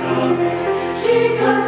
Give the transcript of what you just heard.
coming. Jesus